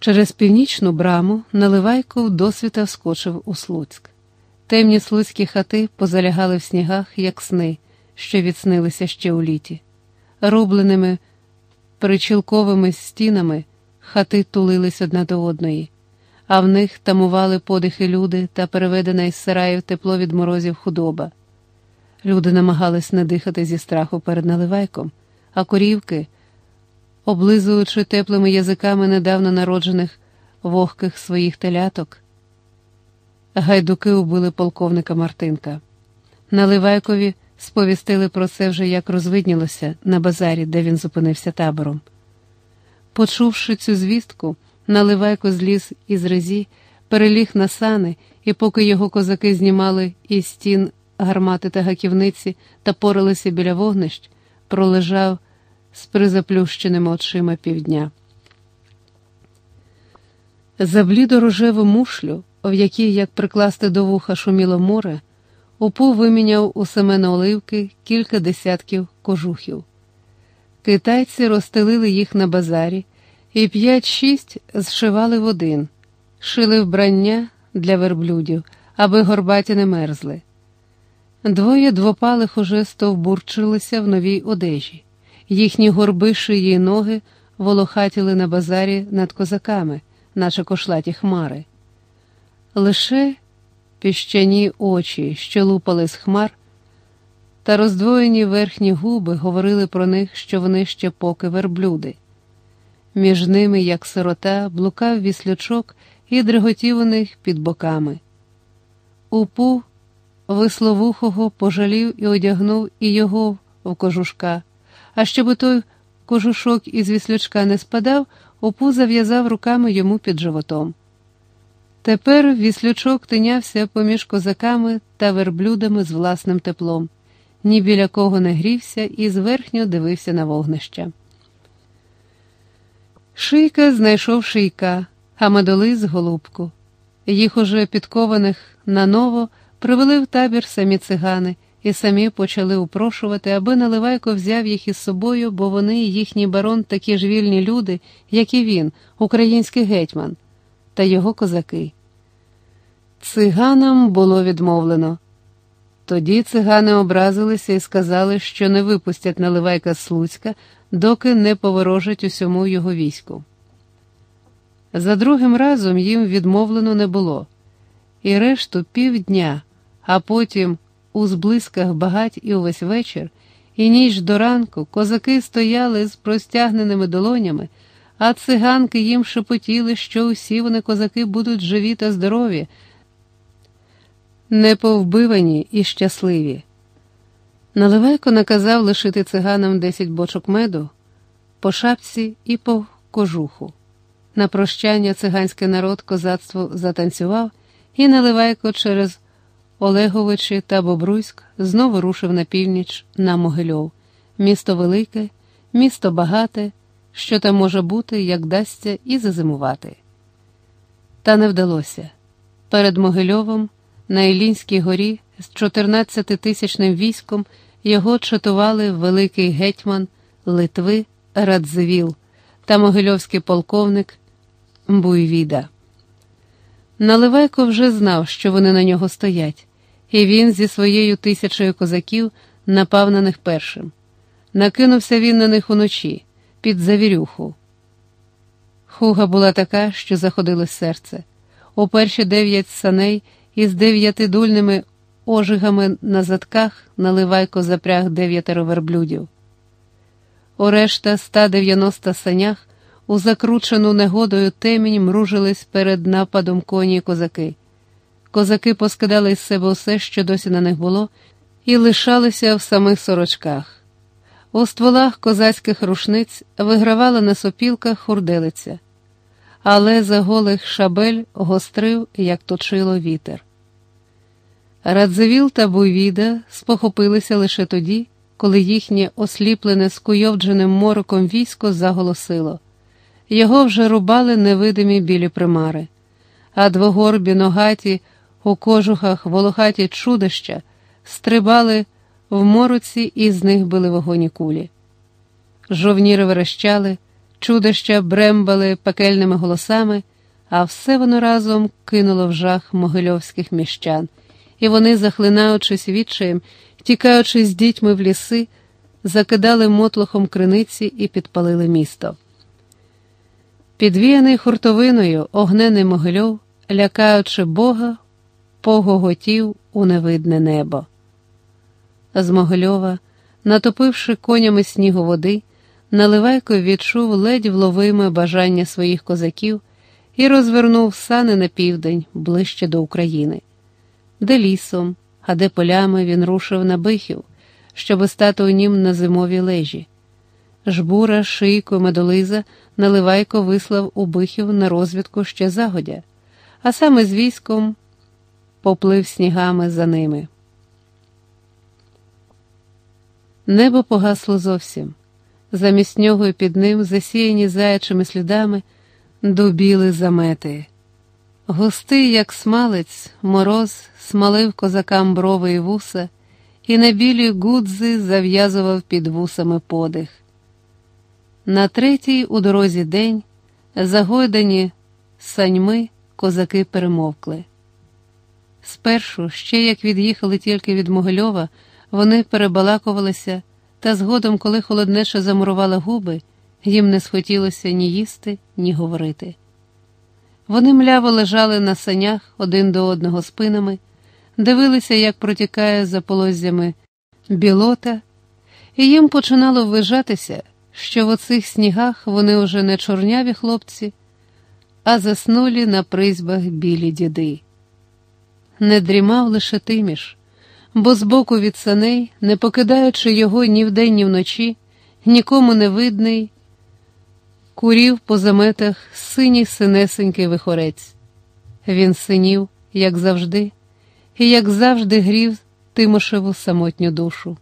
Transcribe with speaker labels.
Speaker 1: Через північну браму Наливайко досвіта вскочив у Слуцьк. Темні слуцькі хати позалягали в снігах, як сни, що відснилися ще у літі. Рубленими причілковими стінами хати тулились одна до одної, а в них тамували подихи люди та переведена із сараїв тепло від морозів худоба. Люди намагались не дихати зі страху перед наливайком, а корівки, облизуючи теплими язиками недавно народжених вогких своїх теляток, гайдуки убили полковника Мартинка. Наливайкові сповістили про це вже як розвиднілося на базарі, де він зупинився табором. Почувши цю звістку, Наливайко зліз із резі, переліг на сани, і поки його козаки знімали із стін гармати та гаківниці та поралися біля вогнищ, пролежав з призаплющеними очима півдня. За блідо рожеву мушлю, в якій, як прикласти до вуха шуміло море, упу виміняв у Семена Оливки кілька десятків кожухів. Китайці розстелили їх на базарі і п'ять-шість зшивали в один, шили вбрання для верблюдів, аби горбаті не мерзли. Двоє двопалих уже стовбурчилися в новій одежі, їхні горби, шиї й ноги волохатіли на базарі над козаками, наче кошлаті хмари. Лише піщані очі, що лупали з хмар, та роздвоєні верхні губи говорили про них, що вони ще поки верблюди. Між ними, як сирота, блукав віслючок і дриготів у них під боками. Упу висловухого пожалів і одягнув і його в кожушка, а щоб той кожушок із віслючка не спадав, упу зав'язав руками йому під животом. Тепер віслючок тинявся поміж козаками та верблюдами з власним теплом, ні біля кого не грівся і зверхньо дивився на вогнища. Шийка знайшов шийка, а медолис голубку. Їх уже підкованих наново привели в табір самі цигани і самі почали упрошувати, аби Наливайко взяв їх із собою, бо вони, їхній барон, такі ж вільні люди, як і він, український гетьман, та його козаки. Циганам було відмовлено. Тоді цигани образилися і сказали, що не випустять Наливайка з Слуцька, доки не поворожать усьому його війську. За другим разом їм відмовлено не було, і решту півдня, а потім у зблисках багать і увесь вечір, і ніч до ранку козаки стояли з простягненими долонями, а циганки їм шепотіли, що усі вони козаки будуть живі та здорові, неповбивані і щасливі. Наливайко наказав лишити циганам десять бочок меду, по шапці і по кожуху. На прощання циганський народ козацтво затанцював, і Наливайко через Олеговичі та Бобруйськ знову рушив на північ на Могильов, місто велике, місто багате, що там може бути, як дасться, і зазимувати. Та не вдалося. Перед Могильовом на Ілінській горі з 14-тисячним військом його чатували великий гетьман Литви Радзивіл та могильовський полковник Буйвіда. Наливайко вже знав, що вони на нього стоять, і він зі своєю тисячою козаків напав на них першим. Накинувся він на них уночі, під завірюху. Хуга була така, що заходило серце. У перші дев'ять саней із дев'ятидульними ожигами на задках наливайко запряг дев'ятеро верблюдів. У решта 190 санях у закручену негодою темінь мружились перед нападом коні козаки. Козаки поскидали з себе усе, що досі на них було, і лишалися в самих сорочках. У стволах козацьких рушниць вигравала на сопілках хурделиця, але за голих шабель гострив, як точило вітер. Радзивіл та Буйвіда спохопилися лише тоді, коли їхнє осліплене скуйовдженим мороком військо заголосило. Його вже рубали невидимі білі примари, а двогорбі ногаті у кожухах волохаті чудища стрибали в мороці і з них били вогоні кулі. Жовніри верещали, чудища брембали пекельними голосами, а все воно разом кинуло в жах могильовських міщан, і вони, захлинаючись відчаєм, тікаючи з дітьми в ліси, закидали мотлохом криниці і підпалили місто. Підвіяний хуртовиною огнений могильов, лякаючи Бога, погоготів у невидне небо. З Могильова, натопивши конями снігу води, Наливайко відчув ледь вловиме бажання своїх козаків і розвернув сани на південь ближче до України, де лісом, а де полями він рушив на бихів, щоби стати у нім на зимовій лежі. Жбура, шийко, медолиза Наливайко вислав у бихів на розвідку ще загодя, а саме з військом поплив снігами за ними. Небо погасло зовсім. Замість нього і під ним, засіяні заячими слідами, дубіли замети. Густий, як смалець, мороз смалив козакам брови і вуса, і на білі гудзи зав'язував під вусами подих. На третій у дорозі день, загойдані саньми, козаки перемовкли. Спершу, ще як від'їхали тільки від Могильова, вони перебалакувалися. Та згодом, коли холоднеша замурувала губи, їм не схотілося ні їсти, ні говорити. Вони мляво лежали на санях один до одного спинами, дивилися, як протікає за полозями білота, і їм починало ввижатися, що в оцих снігах вони вже не чорняві хлопці, а заснулі на призьбах білі діди. Не дрімав лише тиміш бо збоку від саней, не покидаючи його ні вдень, ні вночі, нікому не видний, курів по заметах синій синесенький вихорець. Він синів, як завжди, і як завжди грів Тимошеву самотню душу.